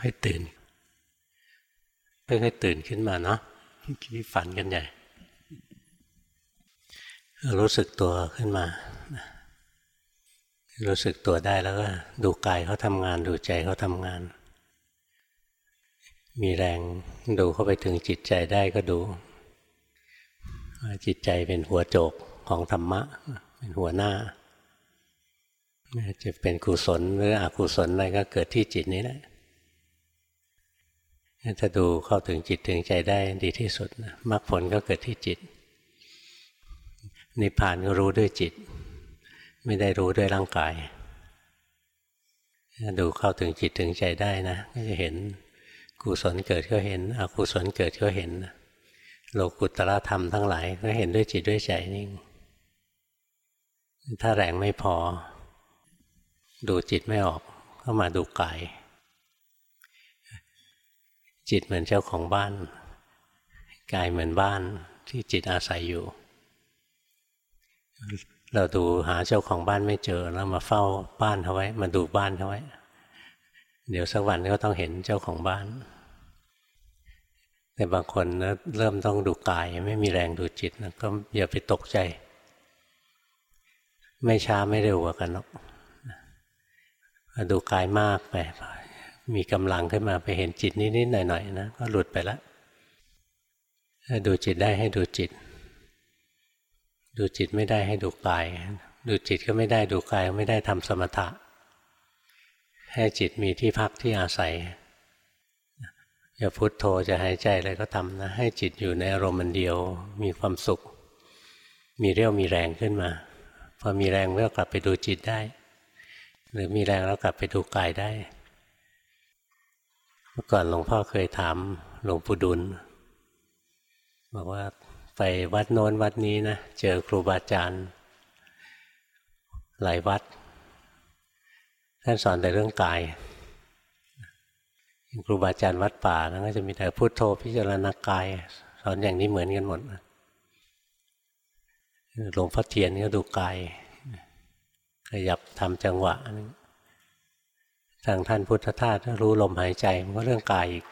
ค่อยๆตื่นค่อยๆตื่นขึ้นมาเนาะคิดฝันกันใหญ่ รู้สึกตัวขึ้นมา รู้สึกตัวได้แล้วก็ดูกายเขาทำงาน ดูใจเขาทำงาน มีแรงดูเข้าไปถึงจิตใจได้ก็ดู จิตใจเป็นหัวโจกของธรรมะ เป็นหัวหน้าจะเป็นกุศลหรืออกุศลอะไรก็เกิดที่จิตนี้แหละ ถ้าดูเข้าถึงจิตถึงใจได้ดีที่สุดมรรคผลก็เกิดที่จิต นิพพานก็รู้ด้วยจิต ไม่ได้รู้ด้วยร่างกายถ้าดูเข้าถึงจิตถึงใจได้นะก็จะเห็นกุศลเกิดก็เห็นอกุศลเกิดก็เห็นโลกุตระธรรมทั้งหลาย ก็เห็นด้วยจิตด้วยใจนิ่งถ้าแรงไม่พอ ดูจิตไม่ออกก็มาดูกาย จิตเหมือนเจ้าของบ้าน กายเหมือนบ้านที่จิตอาศัยอยู่ เราดูหาเจ้าของบ้านไม่เจอแล้วมาเฝ้าบ้านเขาไว้ มาดูบ้านเขาไว้ เดี๋ยวสักวันก็ต้องเห็นเจ้าของบ้าน แต่บางคนนะเริ่มต้องดูกายไม่มีแรงดูจิตนะก็อย่าไปตกใจ ไม่ช้าไม่เร็วกันหรอกดูกายมากไป มีกำลังขึ้นมาไปเห็นจิตนิดๆหน่อยๆนะก็หลุดไปแล้วดูจิตได้ให้ดูจิต ดูจิตไม่ได้ให้ดูกาย ดูจิตก็ไม่ได้ดูกายไม่ได้ทำสมถะ ให้จิตมีที่พักที่อาศัยอย่าพุโทโธจะหายใจอะไรก็ทำนะ ให้จิตอยู่ในอารมณ์มันเดียว มีความสุข มีเรี่ยวมีแรงขึ้นมา พอมีแรงก็กลับไปดูจิตได้ หรือมีแรงแล้วกลับไปดูกายได้ มื่อก่อนหลวงพ่อเคยถามหลวงปู่ดุล บอกว่าไปวัดโน้นวัดนี้นะ เจอครูบาอาจารย์ หลายวัด ท่านสอนแต่เรื่องกายครูบาอาจารย์วัดป่าแล้วก็จะมีแต่พุโทโธพิจารณากาย สอนอย่างนี้เหมือนกันหมดหลวงพ่อเทียนก็ดูกายขยับทำจังหวะนึง ทางท่านพุทธทาสรู้ลมหายใจมันก็เรื่องกายอีก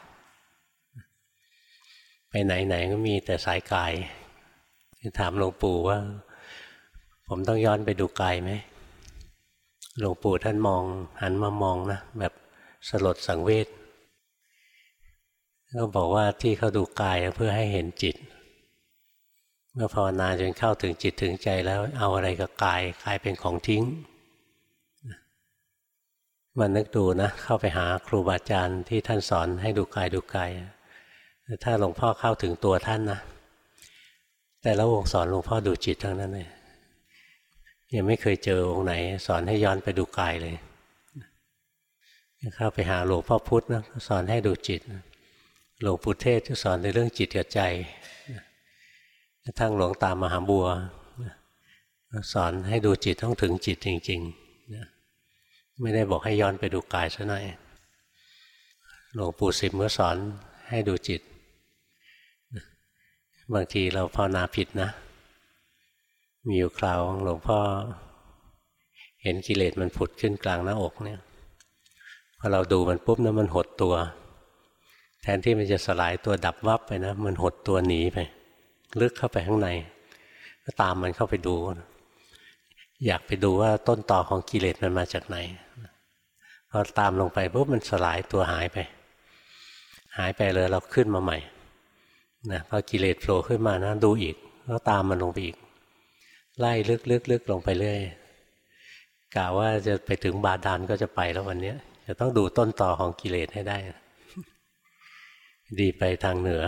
ไปไหนๆก็มีแต่สายกายถามหลวงปู่ว่า ผมต้องย้อนไปดูกายไหมหลวงปู่ท่านมองหันมามองนะแบบสลดสังเวชก็บอกว่าที่เขาดูกายเพื่อให้เห็นจิต เมื่อภาวนาจนเข้าถึงจิตถึงใจแล้วเอาอะไรกับกายกายเป็นของทิ้ง มันนึกดูนะ เข้าไปหาครูบาอาจารย์ที่ท่านสอนให้ดูกายดูกายถ้าหลวงพ่อเข้าถึงตัวท่านนะ แต่ละองค์สอนหลวงพ่อดูจิตทั้งนั้นเลยยังไม่เคยเจอองค์ไหน สอนให้ย้อนไปดูกายเลยเข้าไปหาหลวงพ่อพุธนะสอนให้ดูจิตหลวงปู่เทศจะสอนในเรื่องจิตกับใจทั้งหลวงตามหาบัว สอนให้ดูจิตต้องถึงจิตจริง ๆ ไม่ได้บอกให้ย้อนไปดูกายซะหน่อยหลวงปู่สิมก็สอนให้ดูจิต บางทีเราภาวนาผิดนะ มีอยู่คราวหลวงพ่อ เห็นกิเลสมันผุดขึ้นกลางหน้าอกเนี่ยพอเราดูมันปุ๊บนะมันหดตัว แทนที่มันจะสลายตัวดับวับไปนะ มันหดตัวหนีไป ลึกเข้าไปข้างในก็ตามมันเข้าไปดู อยากไปดูว่าต้นต่อของกิเลสมันมาจากไหน พอตามลงไปปุ๊บมันสลายตัวหายไป หายไปเลยเราขึ้นมาใหม่นะพอกิเลสโผล่ขึ้นมานะดูอีกก็ตามมันลงไปอีก ไล่ลึกๆๆลงไปเรื่อยกล่าวว่าจะไปถึงบาดาลก็จะไปแล้ววันนี้จะต้องดูต้นต่อของกิเลสให้ได้ ดีไปทางเหนือ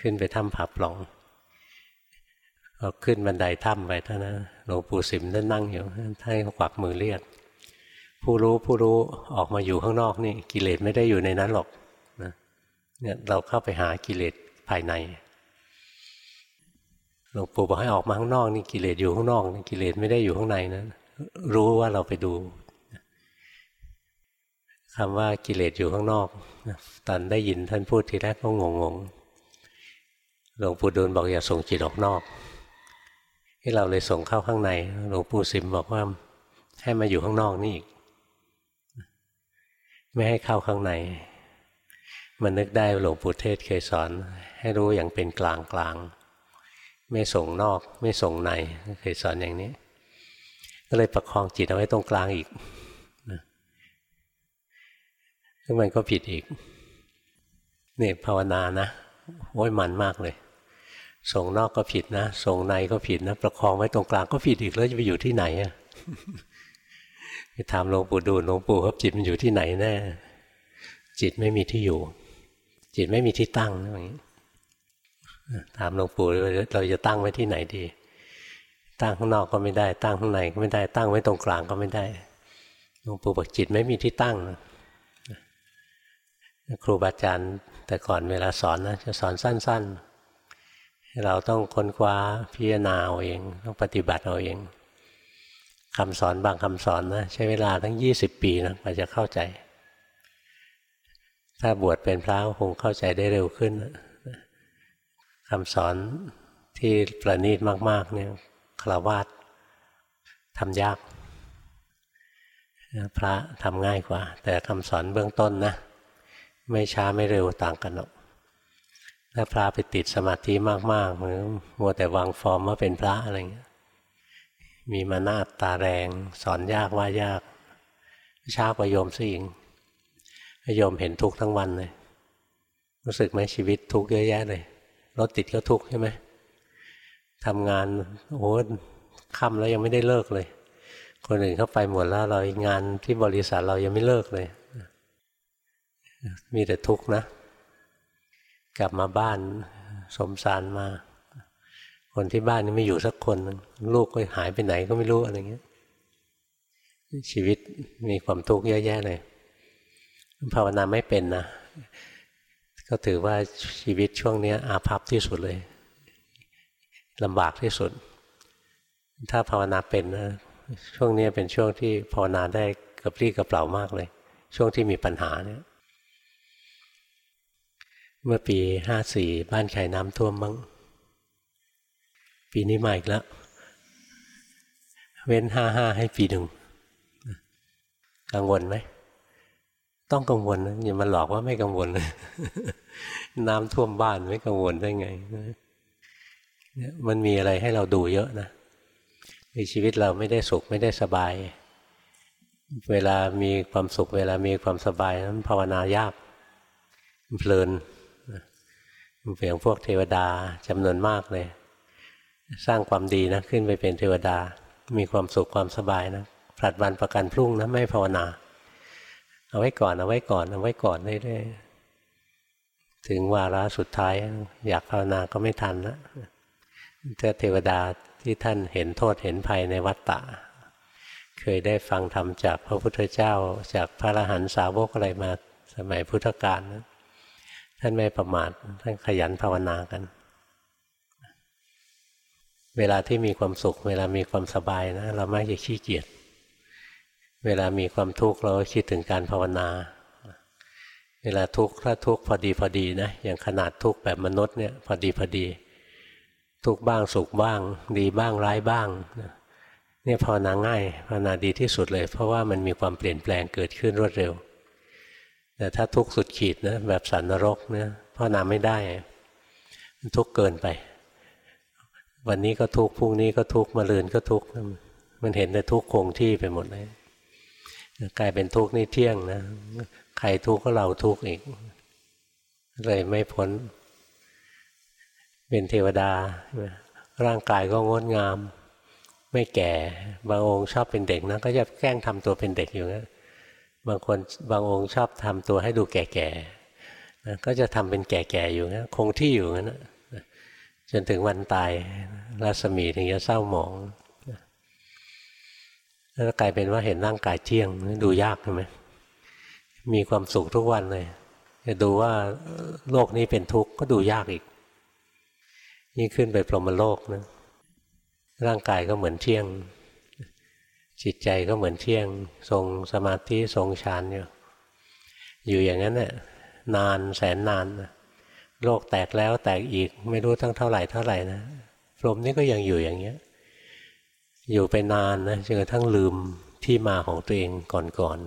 ขึ้นไปถ้ำผาปล่องพอขึ้นบันไดถ้ำไปเท่านั้นหลวงปู่สิมท่านนั่งอยู่ท่านกวักมือเรียก ผู้รู้ผู้รู้ออกมาอยู่ข้างนอกนี่กิเลสไม่ได้อยู่ในนั้นหรอกนะเนี่ยเราเข้าไปหากิเลสภายในหลวงปู่บอกให้ออกมาข้างนอกนี่กิเลสอยู่ข้างนอกกิเลสไม่ได้อยู่ข้างในนะรู้ว่าเราไปดูคำว่ากิเลสอยู่ข้างนอกตอนได้ยินท่านพูดทีแรกก็งงๆหลวงปู่ดูลบอกอย่าส่งจิตออกนอก ที่เราเลยส่งเข้าข้างในหลวงปู่สิมบอกว่าให้มาอยู่ข้างนอกนี่อีก ไม่ให้เข้าข้างใน มันนึกได้หลวงปู่เทศเคยสอน ให้รู้อย่างเป็นกลางกลางไม่ส่งนอก ไม่ส่งในเคยสอนอย่างนี้ ก็เลยประคองจิตเอาไว้ตรงกลางอีกซึ่งมันก็ผิดอีกนี่ภาวนานะโอ้ยมันมากเลย ส่งนอกก็ผิดนะ ส่งในก็ผิดนะ ประคองไว้ตรงกลางก็ผิดอีกแล้วจะไปอยู่ที่ไหนอะ ไปถามหลวงปู่ดูลหลวงปู่ครับจิตมันอยู่ที่ไหนแน่จิตไม่มีที่อยู่ จิตไม่มีที่ตั้งอย่างนี้ถามหลวงปู่เราจะตั้งไว้ที่ไหนดี ตั้งข้างนอกก็ไม่ได้ ตั้งข้างในก็ไม่ได้ตั้งไว้ตรงกลางก็ไม่ได้หลวงปู่บอกจิตไม่มีที่ตั้งครูบาอาจารย์แต่ก่อนเวลาสอนนะจะสอนสั้น ๆ เราต้องค้นคว้าพิจารณาเอาเอง ต้องปฏิบัติเอาเอง คำสอนบางคำสอนนะใช้เวลาทั้งยี่สิบปีนะกว่าจะเข้าใจ ถ้าบวชเป็นพระคงเข้าใจได้เร็วขึ้นคำสอนที่ประณีตมาก ๆ เนี่ยคราวาสทำยาก พระทำง่ายกว่า แต่คำสอนเบื้องต้นนะ ไม่ช้าไม่เร็วต่างกันหรอกถ้าพระไปติดสมาธิมากๆหรือมัวแต่วางฟอร์มว่าเป็นพระอะไรเงี้ย มีมานาตาแรง สอนยากว่ายากช้ากว่าโยมซะอีกโยมเห็นทุกข์ทั้งวันเลยรู้สึกไหมชีวิตทุกข์เยอะแยะเลยรถติดก็ทุกข์ใช่ไหมทำงานโอ้ค่ำแล้วยังไม่ได้เลิกเลย คนอื่นเข้าไปหมดแล้วเรางานที่บริษัทเรายังไม่เลิกเลย มีแต่ทุกข์นะ กลับมาบ้านสมสารมา คนที่บ้านนี่ไม่อยู่สักคนลูกก็หายไปไหนก็ไม่รู้อะไรเงี้ย ชีวิตมีความทุกข์เยอะแยะเลยภาวนาไม่เป็นนะก็ถือว่าชีวิตช่วงนี้อาภัพที่สุดเลยลำบากที่สุด ถ้าภาวนาเป็นนะช่วงนี้เป็นช่วงที่ภาวนาได้กระปรี้กระเปล่ามากเลย ช่วงที่มีปัญหาเนี่ย เมื่อปีห้าสี่บ้านไข่น้ำท่วมมั้ง ปีนี้มาอีกแล้ว เว้นห้าห้าให้ปีหนึ่งกังวลไหม ต้องกังวลนะอย่ามาหลอกว่าไม่กังวลเลยน้ำท่วมบ้านไม่กังวลได้ไงมันมีอะไรให้เราดูเยอะนะในชีวิตเราไม่ได้สุขไม่ได้สบาย เวลามีความสุข เวลามีความสบายนั้นภาวนายากเพลินเพียงพวกเทวดาจำนวนมากเลย สร้างความดีนะขึ้นไปเป็นเทวดา มีความสุขความสบายนะผลัดวันประกันพรุ่งนะไม่ภาวนา เอาไว้ก่อนเอาไว้ก่อนเอาไว้ก่อนเรื่อยๆถึงวาระสุดท้าย อยากภาวนาก็ไม่ทันแล้วถ้าเทวดาที่ท่านเห็นโทษเห็นภัยในวัฏฏะเคยได้ฟังธรรมจากพระพุทธเจ้าจากพระอรหันตสาวกอะไรมาสมัยพุทธกาลนะท่านไม่ประมาทท่านขยันภาวนากัน เวลาที่มีความสุข เวลามีความสบายนะ เราไม่จะขี้เกียจเวลามีความทุกข์เราคิดถึงการภาวนา เวลาทุกข์ถ้าทุกข์พอดีพอดีนะอย่างขนาดทุกข์แบบมนุษย์เนี่ยพอดีพอดี ทุกข์บ้างสุขบ้าง ดีบ้างร้ายบ้างเนี่ยภาวนาง่ายภาวนาดีที่สุดเลย เพราะว่ามันมีความเปลี่ยนแปลงเกิดขึ้นรวดเร็ว แต่ถ้าทุกข์สุดขีดนะแบบสันนรกเนะพ่อนาไม่ได้ทุกข์เกินไป วันนี้ก็ทุกข์พรุ่งนี้ก็ทุกข์มาลืนก็ทุกข์มันเห็นแต่ทุกข์คงที่ไปหมดเลยกลายเป็นทุกข์นี่เที่ยงนะใครทุกข์ก็เราทุกข์อีกเลยไม่พ้น เป็นเทวดา ร่างกายก็งดงาม ไม่แก่ บางองค์ชอบเป็นเด็กนะก็จะแกล้งทำตัวเป็นเด็กอยู่นะบางคนบางองค์ชอบทำตัวให้ดูแก่ๆนะก็จะทำเป็นแก่ๆอยู่นะคงที่อยู่งั้นนะ จนถึงวันตายรัศมีถึงจะเศร้าหมองแล้วกลายเป็นว่าเห็นร่างกายเที่ยงดูยากใช่ไหมมีความสุขทุกวันเลยจะดูว่าโลกนี้เป็นทุกข์ก็ดูยากอีก ยิ่งขึ้นไปพรหมโลกนะร่างกายก็เหมือนเที่ยง จิตใจก็เหมือนเที่ยง ทรงสมาธิทรงฌานอยู่อยู่อย่างนั้นน่ะนานแสนนาน โลกแตกแล้วแตกอีกไม่รู้ทั้งเท่าไหร่เท่าไหร่นะพรหมนี่ก็ยังอยู่อย่างเงี้ย อยู่ไปนานนะจนกระทั่งลืมที่มาของตัวเองก่อน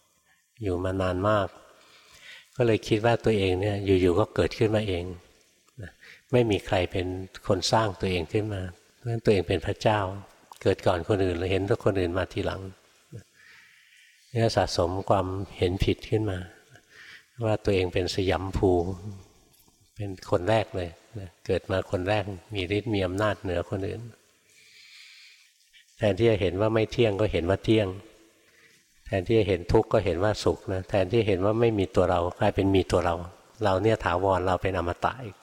ๆอยู่มานานมาก ก็เลยคิดว่าตัวเองเนี่ยอยู่ๆก็เกิดขึ้นมาเองไม่มีใครเป็นคนสร้างตัวเองขึ้นมาเพราะฉะนั้นตัวเองเป็นพระเจ้า เกิดก่อนคนอื่นเราเห็นตัวคนอื่นมาทีหลังนี่สะสมความเห็นผิดขึ้นมา ว่าตัวเองเป็นสยามภู เป็นคนแรกเลยเกิดมาคนแรกมีฤทธิ์มีอำนาจเหนือคนอื่นแทนที่จะเห็นว่าไม่เที่ยงก็เห็นว่าเที่ยง แทนที่จะเห็นทุกข์ก็เห็นว่าสุขนะแทนที่เห็นว่าไม่มีตัวเรากลายเป็นมีตัวเรา เราเนี่ยถาวรเราเป็นอมตะอีก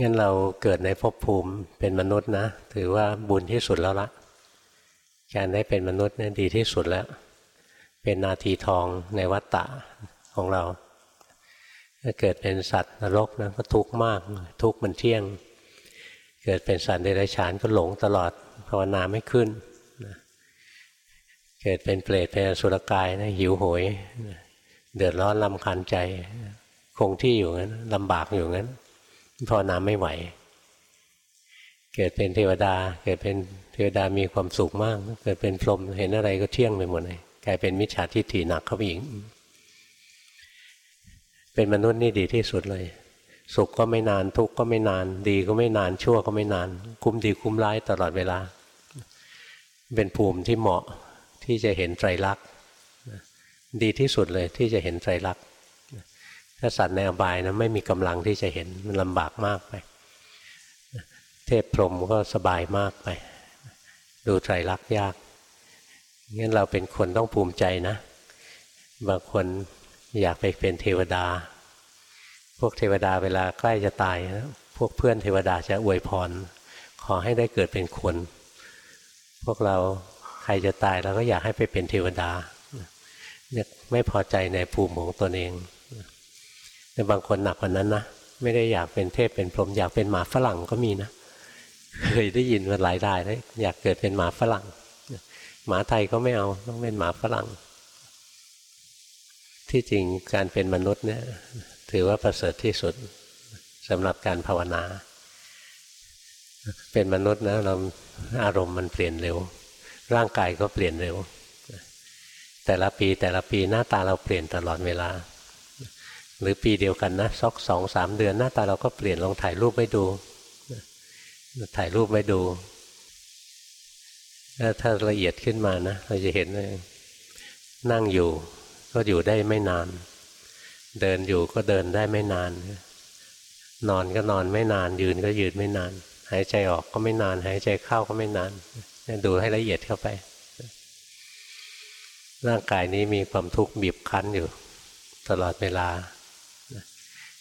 งั้นเราเกิดในภพภูมิเป็นมนุษย์นะ ถือว่าบุญที่สุดแล้วละการได้เป็นมนุษย์นี่ดีที่สุดแล้ว เป็นนาทีทองในวัฏฏะของเรา ถ้าเกิดเป็นสัตว์นรกนะก็ทุกข์มาก ทุกข์มันเที่ยง เกิดเป็นสัตว์เดรัจฉานก็หลงตลอดภาวนาไม่ขึ้นเกิดเป็นเปรตเป็นสุรกายนะหิวโหยเดือดร้อนลำคันใจ คงที่อยู่งั้นลำบากอยู่งั้นภาวนาไม่ไหว เกิดเป็นเทวดา เกิดเป็นเทวดามีความสุขมาก เกิดเป็นพรหมเห็นอะไรก็เที่ยงไปหมดเลยกลายเป็นมิจฉาทิฏฐิหนักเข้าไปอีก เป็นมนุษย์นี่ดีที่สุดเลย สุขก็ไม่นานทุกข์ก็ไม่นาน ดีก็ไม่นานชั่วก็ไม่นาน คุ้มดีคุ้มร้ายตลอดเวลา เป็นภูมิที่เหมาะที่จะเห็นไตรลักษณ์ดีที่สุดเลยที่จะเห็นไตรลักษณ์ถ้าสัตว์ในอบายนะไม่มีกำลังที่จะเห็นมันลำบากมากไป เทพพรหมก็สบายมากไป ดูไตรลักษณ์ยากงั้นเราเป็นคนต้องภูมิใจนะ บางคน อยากไปเป็นเทวดา พวกเทวดาเวลาใกล้จะตายนะพวกเพื่อนเทวดาจะอวยพร ขอให้ได้เกิดเป็นคน พวกเราใครจะตายเราก็อยากให้ไปเป็นเทวดาเนี่ยไม่พอใจในภูมิของตนเอง แต่บางคนหนักกว่านั้นนะ ไม่ได้อยากเป็นเทพเป็นพรหมอยากเป็นหมาฝรั่งก็มีนะ เคยได้ยินมาหลายรายเลยอยากเกิดเป็นหมาฝรั่ง หมาไทยก็ไม่เอาต้องเป็นหมาฝรั่ง ที่จริงการเป็นมนุษย์เนี่ยถือว่าประเสริฐที่สุดสำหรับการภาวนา เป็นมนุษย์นะเราอารมณ์มันเปลี่ยนเร็ว ร่างกายก็เปลี่ยนเร็ว แต่ละปีแต่ละปีหน้าตาเราเปลี่ยนตลอดเวลา หรือปีเดียวกันนะสักสองสามเดือนหน้าตาเราก็เปลี่ยนลองถ่ายรูปไว้ดู ถ่ายรูปไว้ดู ถ้าละเอียดขึ้นมานะเราจะเห็นนั่งอยู่ ก็อยู่ได้ไม่นาน เดินอยู่ก็เดินได้ไม่นาน นอนก็นอนไม่นาน ยืนก็ยืนไม่นาน หายใจออกก็ไม่นาน หายใจเข้าก็ไม่นาน ดูให้ละเอียดเข้าไป ร่างกายนี้มีความทุกข์บีบคั้นอยู่ ตลอดเวลา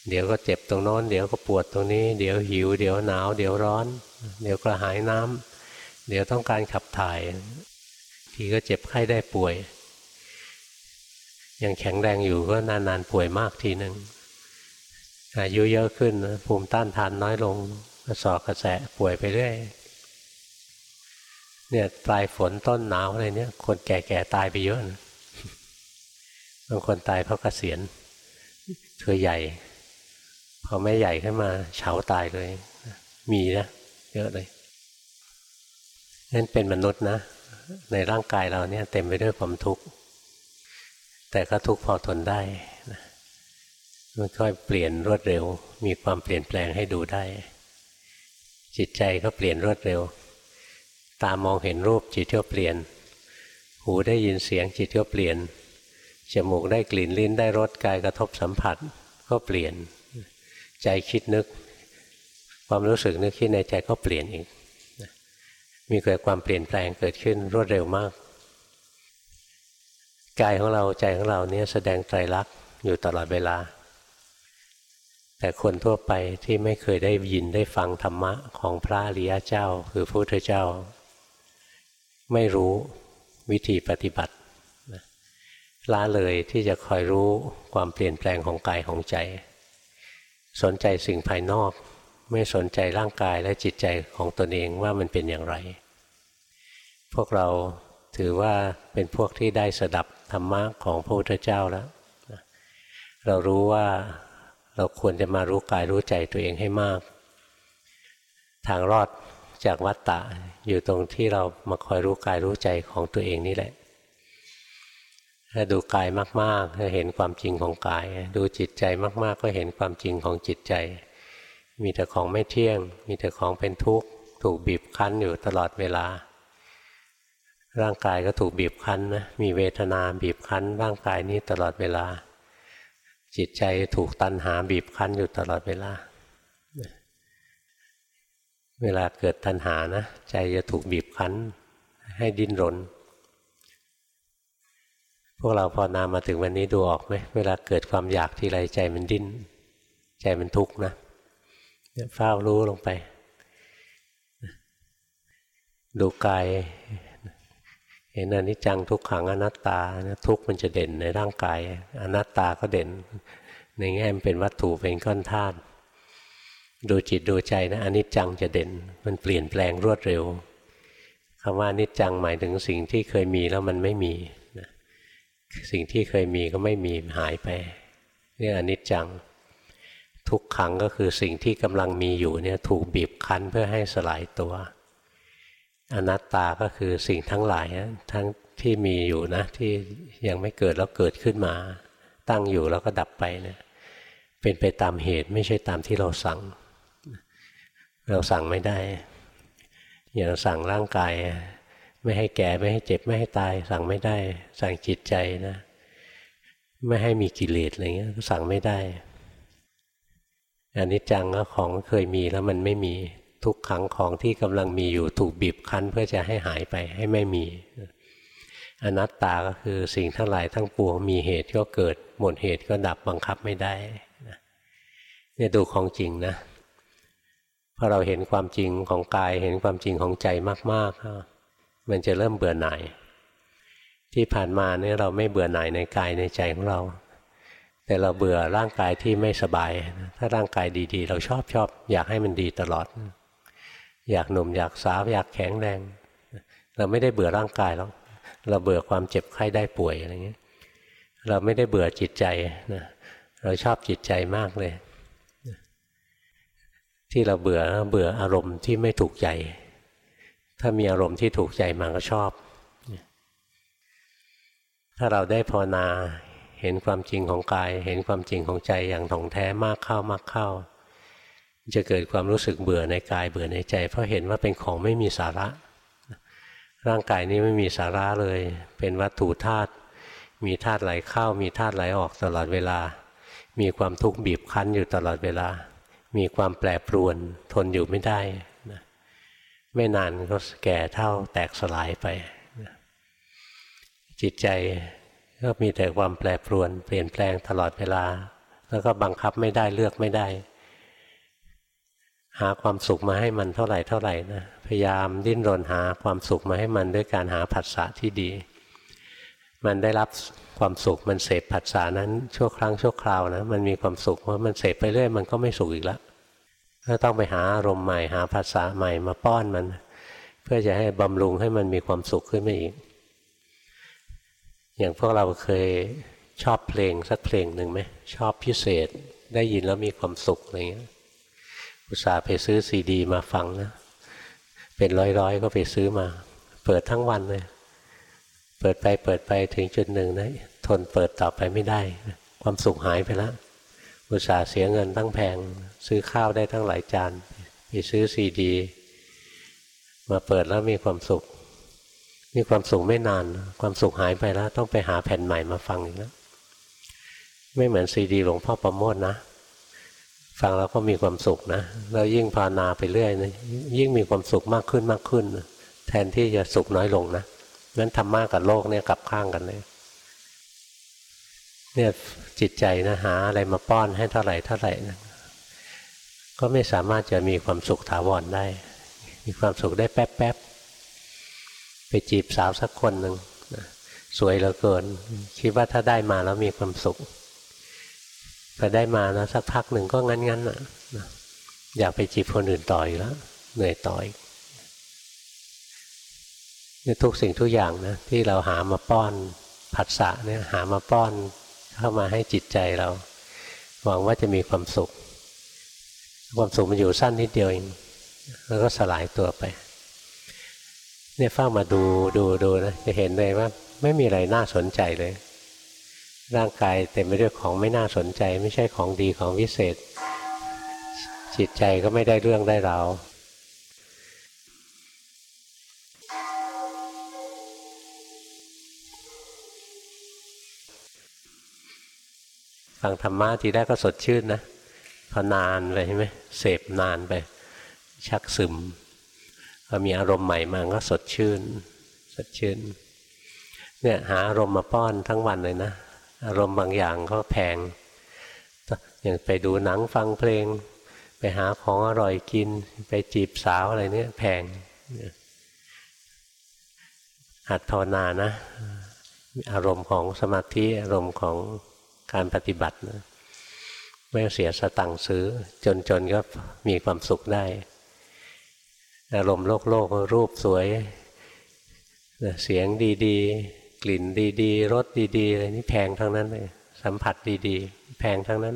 เดี๋ยวก็เจ็บตรงโน้น เดี๋ยวก็ปวดตรงนี้ เดี๋ยวหิว เดี๋ยวหนาว เดี๋ยวร้อน เดี๋ยวกระหายน้ำเดี๋ยวต้องการขับถ่าย ทีก็เจ็บไข้ได้ป่วย ยังแข็งแรงอยู่ก็นานๆป่วยมากทีหนึ่งอายุเยอะขึ้นภูมิต้านทานน้อยลงกระสอบกระแสป่วยไปเรื่อยเนี่ยปลายฝนต้นหนาวอะไรเนี่ย คนแก่ๆตายไปเยอะนะบางคนตายเพราะเกษียณเธอใหญ่ พอไม่ใหญ่ขึ้นมาเฉาตายเลย มีนะเยอะเลยนั่นเป็นมนุษย์นะ ในร่างกายเราเนี่ยเต็มไปด้วยความทุกข์ แต่ก็ทุกข์พอทนได้นะมันค่อยเปลี่ยนรวดเร็ว มีความเปลี่ยนแปลงให้ดูได้ จิตใจก็เปลี่ยนรวดเร็ว ตามองเห็นรูปจิตก็เปลี่ยน หูได้ยินเสียงจิตก็เปลี่ยน จมูกได้กลิ่นลิ้นได้รสกายกระทบสัมผัสก็เปลี่ยน ใจคิดนึก ความรู้สึกนึกคิดในใจก็เปลี่ยนอีก มีเกิดความเปลี่ยนแปลงเกิดขึ้นรวดเร็วมาก กายของเราใจของเราเนี่ยแสดงไตรลักษณ์อยู่ตลอดเวลา แต่คนทั่วไปที่ไม่เคยได้ยินได้ฟังธรรมะของพระอริยเจ้า คือพระพุทธเจ้า ไม่รู้วิธีปฏิบัติล้าเลยที่จะคอยรู้ความเปลี่ยนแปลงของกายของใจ สนใจสิ่งภายนอก ไม่สนใจร่างกายและจิตใจของตนเองว่ามันเป็นอย่างไร พวกเรา ถือว่าเป็นพวกที่ได้สดับธรรมะของพระพุทธเจ้าแล้วเรารู้ว่าเราควรจะมารู้กายรู้ใจตัวเองให้มาก ทางรอดจากวัฏฏะอยู่ตรงที่เรามาคอยรู้กายรู้ใจของตัวเองนี่แหละ ถ้าดูกายมากๆก็เห็นความจริงของกาย ดูจิตใจมาก ๆ ก็เห็นความจริงของจิตใจ มีแต่ของไม่เที่ยง มีแต่ของเป็นทุกข์ ถูกบีบคั้นอยู่ตลอดเวลา ร่างกายก็ถูกบีบคั้นนะมีเวทนาบีบคั้น ร่างกายนี้ตลอดเวลา จิตใจถูกตันหาบีบคั้นอยู่ตลอดเวลา เวลาเกิดตัณหานะ ใจจะถูกบีบคั้น ให้ดิ้นรน พวกเราพอนามาถึงวันนี้ดูออกไหมเวลาเกิดความอยากทีไรใจมันดิ้น ใจมันทุกข์นะเฝ้ารู้ลงไป ดูกาย เห็นอนิจจังทุกขังอนัตตาทุกมันจะเด่นในร่างกาย อนัตตาก็เด่น ในแง่มันเป็นวัตถุเป็นก้อนธาตุดูจิตดูใจนะอนิจจังจะเด่น มันเปลี่ยนแปลงรวดเร็วคำว่าอนิจจังหมายถึงสิ่งที่เคยมีแล้วมันไม่มีสิ่งที่เคยมีก็ไม่มีหายไปนี่อนิจจัง ทุกขังก็คือสิ่งที่กำลังมีอยู่เนี่ยถูกบีบคั้นเพื่อให้สลายตัว อนัตตาก็คือสิ่งทั้งหลายทั้งที่มีอยู่นะ ที่ยังไม่เกิดแล้วเกิดขึ้นมา ตั้งอยู่แล้วก็ดับไปเนี่ยเป็นไปตามเหตุไม่ใช่ตามที่เราสั่ง เราสั่งไม่ได้ อย่างสั่งร่างกาย ไม่ให้แก่ไม่ให้เจ็บไม่ให้ตาย สั่งไม่ได้ สั่งจิตใจนะ ไม่ให้มีกิเลสอะไรเงี้ยสั่งไม่ได้อันนี้จังก็ของเคยมีแล้วมันไม่มี ทุกขังของที่กำลังมีอยู่ถูกบีบคั้นเพื่อจะให้หายไปให้ไม่มี อนัตตาก็คือสิ่งทั้งหลายทั้งปวงมีเหตุก็เกิด หมดเหตุก็ดับบังคับไม่ได้เนี่ยดูของจริงนะพอเราเห็นความจริงของกายเห็นความจริงของใจมากๆมันจะเริ่มเบื่อหน่ายที่ผ่านมาเนี่ยเราไม่เบื่อหน่ายในกายในใจของเรา แต่เราเบื่อร่างกายที่ไม่สบาย ถ้าร่างกายดีๆ เราชอบชอบอยากให้มันดีตลอด อยากหนุ่มอยากสาวอยากแข็งแรง เราไม่ได้เบื่อร่างกายหรอกเราเบื่อความเจ็บไข้ได้ป่วยอะไรเงี้ยเราไม่ได้เบื่อจิตใจนะเราชอบจิตใจมากเลย ที่เราเบื่อเบื่ออารมณ์ที่ไม่ถูกใจ ถ้ามีอารมณ์ที่ถูกใจมาก็ชอบ ถ้าเราได้ภาวนาเห็นความจริงของกาย เห็นความจริงของใจอย่างถ่องแท้มากเข้ามากเข้า จะเกิดความรู้สึกเบื่อในกายเบื่อในใจ เพราะเห็นว่าเป็นของไม่มีสาระ ร่างกายนี้ไม่มีสาระเลย เป็นวัตถุธาตุมีธาตุไหลเข้ามีธาตุไหลออกตลอดเวลา มีความทุกข์บีบคั้นอยู่ตลอดเวลา มีความแปรปรวนทนอยู่ไม่ได้ไม่นานก็แก่เท่าแตกสลายไปจิตใจก็มีแต่ความแปรปรวน เปลี่ยนแปลงตลอดเวลา แล้วก็บังคับไม่ได้เลือกไม่ได้ หาความสุขมาให้มันเท่าไหร่เท่าไหร่นะพยายามดิ้นรนหาความสุขมาให้มันด้วยการหาผัสสะที่ดี มันได้รับความสุขมันเสพผัสสะนั้นชั่วครั้งชั่วคราวนะมันมีความสุขเพราะมันเสพไปเรื่อยมันก็ไม่สุขอีกแล้วก็ต้องไปหาอารมณ์ใหม่หาภาษาใหม่มาป้อนมัน เพื่อจะให้บำรุงให้มันมีความสุขขึ้นมาอีก อย่างพวกเราเคยชอบเพลงสักเพลงหนึ่งไหมชอบพิเศษได้ยินแล้วมีความสุขอะไรเงี้ย อุตส่าห์ไปซื้อซีดี มาฟังนะ เป็นร้อยๆ ก็ไปซื้อมา เปิดทั้งวันเลย เปิดไปเปิดไปถึงจุดหนึ่งนะ ทนเปิดต่อไปไม่ได้ ความสุขหายไปแล้วอุตส่าห์เสียเงินตั้งแพง ซื้อข้าวได้ทั้งหลายจานไปซื้อซีดี มาเปิดแล้วมีความสุขมีความสุขไม่นาน ความสุขหายไปแล้ว ต้องไปหาแผ่นใหม่มาฟังอีกแล้วไม่เหมือนซีดีหลวงพ่อประโมทนะ ฟังแล้วก็มีความสุขนะแล้วยิ่งภาวนาไปเรื่อยนะยิ่งมีความสุขมากขึ้นมากขึ้น แทนที่จะสุขน้อยลงนะนั้นธรรมะกับโลกเนี่ยกลับข้างกันเลยเนี่ยจิตใจนะหาอะไรมาป้อนให้เท่าไหร่เท่าไหร่นะก็ไม่สามารถจะมีความสุขถาวรได้ มีความสุขได้แป๊บแป๊บไปจีบสาวสักคนหนึ่งสวยเหลือเกิน คิดว่าถ้าได้มาแล้วมีความสุข พอได้มาแล้วสักพักหนึ่งก็งั้นงั้นอะอยากไปจีบคนอื่นต่ออีกแล้วเหนื่อยต่อยนี่ทุกสิ่งทุกอย่างนะที่เราหามาป้อนผัสสะเนี่ยหามาป้อนเข้ามาให้จิตใจเรา หวังว่าจะมีความสุข ความสุขมันอยู่สั้นนิดเดียวเองแล้วก็สลายตัวไป เนี่ยเฝ้ามาดูดูดูนะจะเห็นเลยว่า ไม่มีอะไรน่าสนใจเลย ร่างกายเต็มไปด้วยของไม่น่าสนใจ ไม่ใช่ของดีของวิเศษ จิตใจก็ไม่ได้เรื่องได้ราวฟังธรรมะทีแรกก็สดชื่นนะพอนานไปใช่ไหมเสพนานไป ชักซึมพอมีอารมณ์ใหม่มาก็สดชื่น สดชื่นเนี่ยหาอารมณ์มาป้อนทั้งวันเลยนะ อารมณ์บางอย่างก็แพงอย่างไปดูหนังฟังเพลง ไปหาของอร่อยกิน ไปจีบสาวอะไรเนี่ยแพงหัดภาวนานะ อารมณ์ของสมาธิอารมณ์ของการปฏิบัตินะไม่เสียสตังค์ซื้อ จนๆก็มีความสุขได้ อารมณ์โลกโลกรูปสวย เสียงดี ๆ กลิ่นดีๆรสดีๆอะไรนี่แพงทั้งนั้นเลยสัมผัสดีๆ แพงทั้งนั้น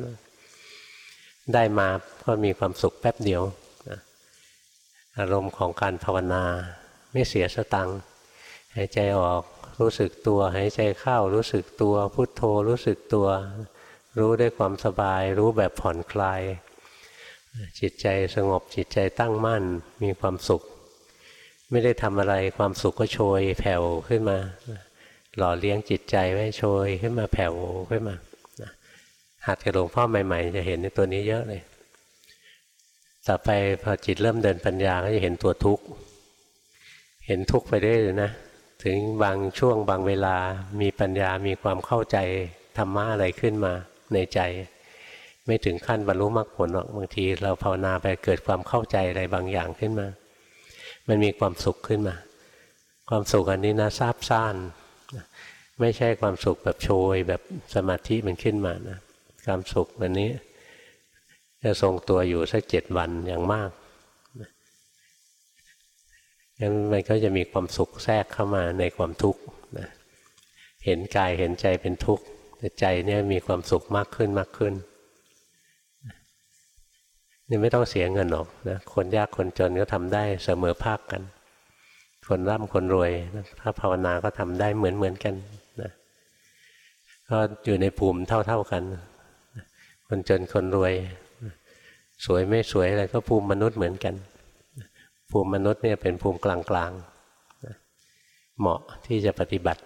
ได้มาก็มีความสุขแป๊บเดียวอารมณ์ของการภาวนาไม่เสียสตังค์หายใจออกรู้สึกตัว หายใจเข้ารู้สึกตัวพุทโธรู้สึกตัว รู้ด้วยความสบาย รู้แบบผ่อนคลาย จิตใจสงบจิตใจตั้งมั่นมีความสุข ไม่ได้ทำอะไรความสุขก็โชยแผ่วขึ้นมา หล่อเลี้ยงจิตใจไว้โชยขึ้นมาแผ่วขึ้นมาหัดกับหลวงพ่อใหม่ ๆ จะเห็นในตัวนี้เยอะเลย ต่อไปพอจิตเริ่มเดินปัญญาก็จะเห็นตัวทุกข์ เห็นทุกข์ไปได้เลยนะ ถึงบางช่วงบางเวลามีปัญญามีความเข้าใจธรรมะอะไรขึ้นมาในใจ ไม่ถึงขั้นบรรลุมรรคผลหรอกบางที เราภาวนาไปเกิดความเข้าใจอะไรบางอย่างขึ้นมา มันมีความสุขขึ้นมา ความสุขอันนี้นะซาบซ่าน ไม่ใช่ความสุขแบบโชยแบบสมาธิมันขึ้นมานะความสุขอันนี้ จะทรงตัวอยู่สักเจ็ดวันอย่างมากงั้นมันก็จะมีความสุขแทรกเข้ามาในความทุกข์นะเห็นกายเห็นใจเป็นทุกข์แต่ใจเนี่ยมีความสุขมากขึ้นมากขึ้นนี่ไม่ต้องเสียเงินหรอกนะคนยากคนจนก็ทำได้เสมอภาคกัน คนร่ำคนรวย ถ้าภาวนาก็ทำได้เหมือนเหมือนกันนะก็อยู่ในภูมิเท่าๆกัน คนจนคนรวย สวยไม่สวยอะไรก็ภูมิมนุษย์เหมือนกัน ภูมิมนุษย์เนี่ยเป็นภูมิกลางๆ เหมาะที่จะปฏิบัติ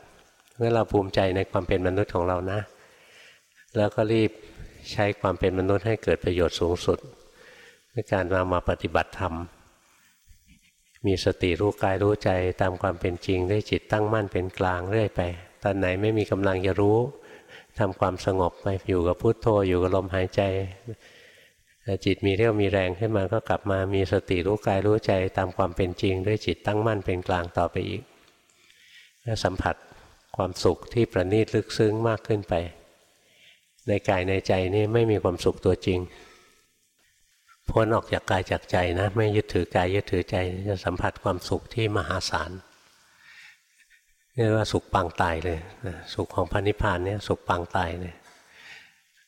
เมื่อเราภูมิใจในความเป็นมนุษย์ของเรานะ แล้วก็รีบใช้ความเป็นมนุษย์ให้เกิดประโยชน์สูงสุดในการมามาปฏิบัติธรรม มีสติรู้กายรู้ใจตามความเป็นจริงได้จิตตั้งมั่นเป็นกลางเรื่อยไป ตอนไหนไม่มีกำลังจะรู้ทำความสงบไปอยู่กับพุโทโธอยู่กับลมหายใจจิตมีเรี่ยวมีแรงขึ้นมาก็กลับมามีสติรู้กายรู้ใจตามความเป็นจริง ด้วยจิตตั้งมั่นเป็นกลางต่อไปอีกสัมผัสความสุขที่ประณีตลึกซึ้งมากขึ้นไป ในกายในใจนี่ไม่มีความสุขตัวจริง พ้นออกจากกายจากใจนะ ไม่ยึดถือกายยึดถือใจจะสัมผัสความสุขที่มหาศาลเรียกว่าสุขปางตายเลยสุขของพระนิพพานเนี่ยสุขปางตายเลย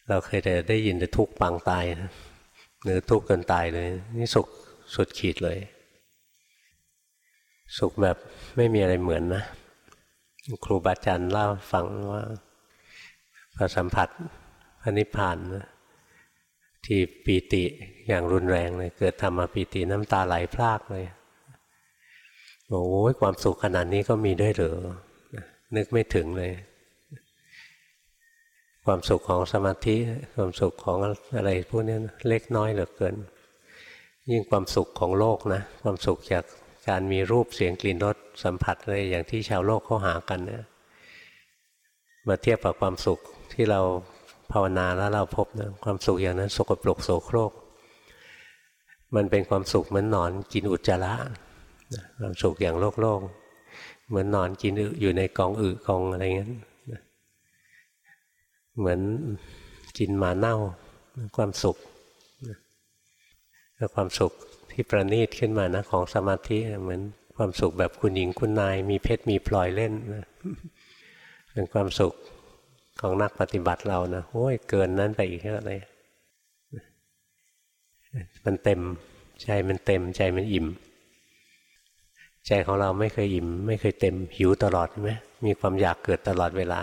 เราเคยแต่ได้ยินแต่ทุกปางตายนะหรือทุกข์จนตายเลย นี่สุขสุดขีดเลย สุขแบบไม่มีอะไรเหมือนนะ ครูบาอาจารย์เล่าฟังว่าพอสัมผัสพระนิพพานนะ ที่ปีติอย่างรุนแรงเลยเกิดธรรมปีติน้ำตาไหลพรากเลยโอ้ยความสุขขนาดนี้ก็มีด้วยเหรอนึกไม่ถึงเลย ความสุขของสมาธิความสุขของอะไรพวกนี้เล็กน้อยเหลือเกิน ยิ่งความสุขของโลกนะ ความสุขจากการมีรูปเสียงกลิ่นรสสัมผัสอะไรอย่างที่ชาวโลกเขาหากันเนี่ยมาเทียบกับความสุขที่เรา ภาวนาแล้วเราพบนะความสุขอย่างนั้น สกปรกโสโครก มันเป็นความสุขเหมือนนอนกินอุจจาระความสุขอย่างโลกโลกเหมือนนอนกินอยู่ในกองอึกองอะไรเงี้ยเหมือนกินหมาเน่าความสุขแล้วความสุขที่ประณีตขึ้นมานะของสมาธิเหมือนความสุขแบบคุณหญิงคุณนาย มีเพชรมีพลอยเล่นเป็นความสุข ของนักปฏิบัติเรานะโอ้ยเกินนั้นไปอีกเยอะเลยมันเต็มใจมันเต็มใจมันอิ่ม ใจของเราไม่เคยอิ่ม ไม่เคยเต็มหิวตลอดใช่ไหมมีความอยากเกิดตลอดเวลา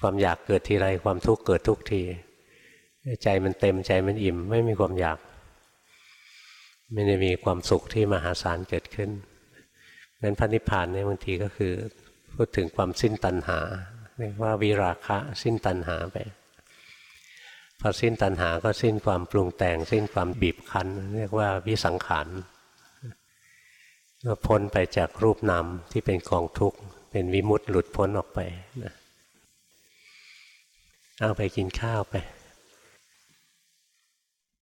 ความอยากเกิดทีไรความทุกข์เกิดทุกที ใจมันเต็มใจมันอิ่ม ไม่มีความอยากไม่ได้มีความสุขที่มหาศาลเกิดขึ้นนั้นพระนิพพานเนี่ยบางทีก็คือ พูดถึงความสิ้นตัณหา เรียกว่าวิราคะสิ้นตัณหาไปพอสิ้นตัณหาก็สิ้นความปรุงแต่ง สิ้นความบีบคั้น เรียกว่าวิสังขารก็พ้นไปจากรูปนามที่เป็นกองทุกข์เป็นวิมุตต์หลุดพ้นออกไปนะเอาไปกินข้าวไป